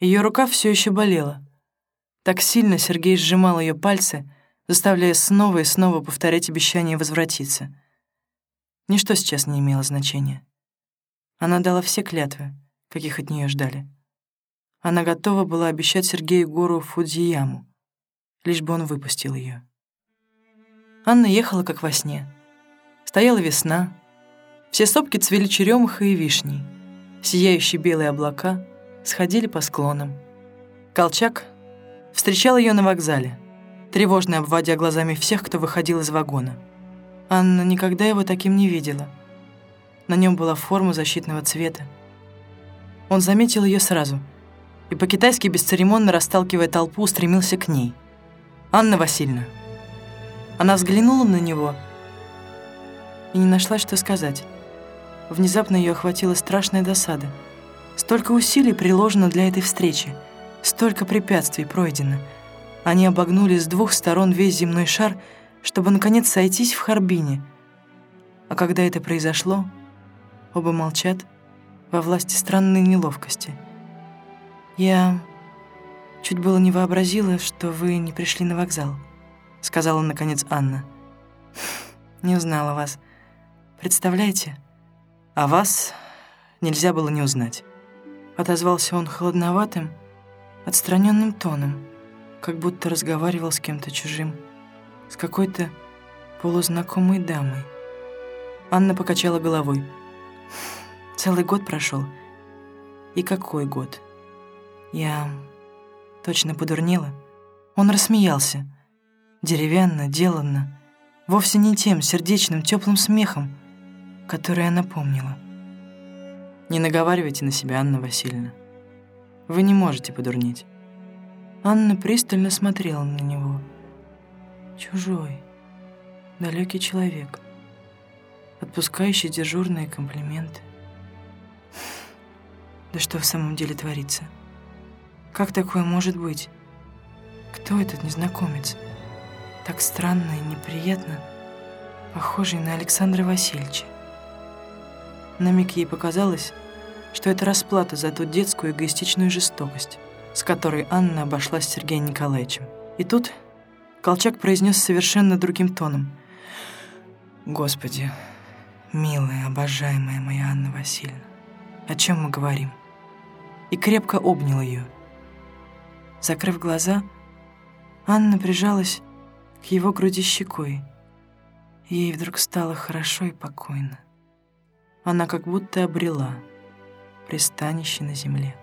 Ее рука все еще болела. Так сильно Сергей сжимал ее пальцы, заставляя снова и снова повторять обещание возвратиться. Ничто сейчас не имело значения. Она дала все клятвы, каких от нее ждали. Она готова была обещать Сергею гору Фудзияму, лишь бы он выпустил ее. Анна ехала как во сне. Стояла весна, все сопки цвели черемухой и вишней, сияющие белые облака сходили по склонам. Колчак встречал ее на вокзале, тревожно обводя глазами всех, кто выходил из вагона. Анна никогда его таким не видела. На нем была форма защитного цвета. Он заметил ее сразу и по-китайски бесцеремонно расталкивая толпу, стремился к ней. «Анна Васильевна». Она взглянула на него и не нашла, что сказать. Внезапно ее охватила страшная досада. Столько усилий приложено для этой встречи, столько препятствий пройдено. Они обогнули с двух сторон весь земной шар, чтобы, наконец, сойтись в Харбине. А когда это произошло, оба молчат во власти странной неловкости. «Я чуть было не вообразила, что вы не пришли на вокзал», — сказала, наконец, Анна. «Не узнала вас. Представляете?» А вас нельзя было не узнать. Отозвался он холодноватым, отстраненным тоном, как будто разговаривал с кем-то чужим, с какой-то полузнакомой дамой. Анна покачала головой. Целый год прошел. И какой год? Я точно подурнела. Он рассмеялся. Деревянно, деланно. Вовсе не тем сердечным, теплым смехом, которое она помнила. Не наговаривайте на себя, Анна Васильевна. Вы не можете подурнеть. Анна пристально смотрела на него. Чужой, далекий человек, отпускающий дежурные комплименты. Да что в самом деле творится? Как такое может быть? Кто этот незнакомец? Так странно и неприятно, похожий на Александра Васильевича. На миг ей показалось, что это расплата за ту детскую эгоистичную жестокость, с которой Анна обошлась с Сергеем Николаевичем. И тут Колчак произнес совершенно другим тоном. «Господи, милая, обожаемая моя Анна Васильевна, о чем мы говорим?» И крепко обнял ее. Закрыв глаза, Анна прижалась к его груди щекой. Ей вдруг стало хорошо и покойно она как будто обрела пристанище на земле.